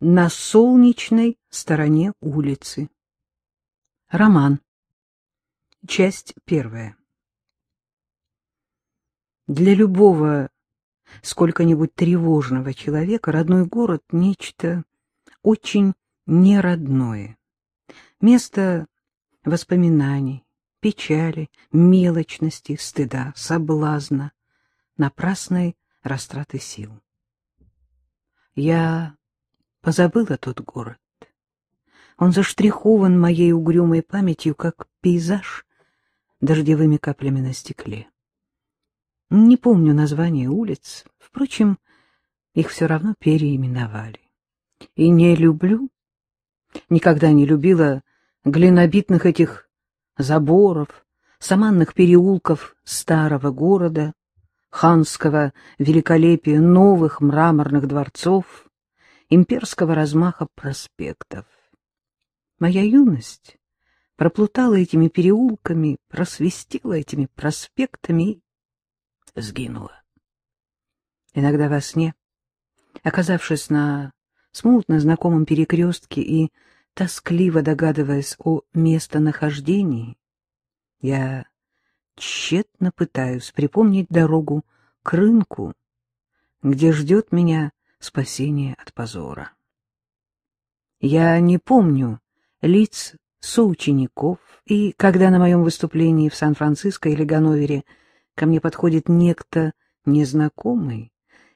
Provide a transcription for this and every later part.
на солнечной стороне улицы. Роман. Часть первая. Для любого сколько-нибудь тревожного человека родной город — нечто очень неродное. Место воспоминаний, печали, мелочности, стыда, соблазна, напрасной растраты сил. Я позабыла тот город. Он заштрихован моей угрюмой памятью, как пейзаж дождевыми каплями на стекле. Не помню названия улиц, впрочем, их все равно переименовали. И не люблю, никогда не любила глинобитных этих заборов, саманных переулков старого города, ханского великолепия новых мраморных дворцов, имперского размаха проспектов. Моя юность проплутала этими переулками, просвистела этими проспектами и сгинула. Иногда во сне, оказавшись на смутно знакомом перекрестке и тоскливо догадываясь о местонахождении, я тщетно пытаюсь припомнить дорогу к рынку, где ждет меня спасение от позора. Я не помню лиц соучеников, и когда на моем выступлении в Сан-Франциско или Ганновере ко мне подходит некто незнакомый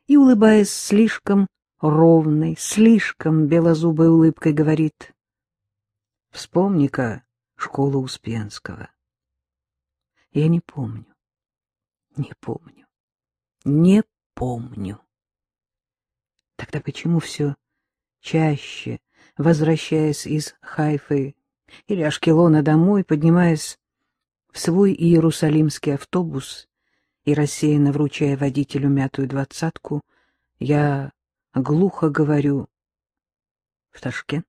и, улыбаясь слишком ровной, слишком белозубой улыбкой, говорит «Вспомни-ка школу Успенского». Я не помню, не помню, не помню. Тогда почему все чаще, возвращаясь из Хайфы или Ашкелона домой, поднимаясь в свой иерусалимский автобус и рассеянно вручая водителю мятую двадцатку, я глухо говорю в Ташкент?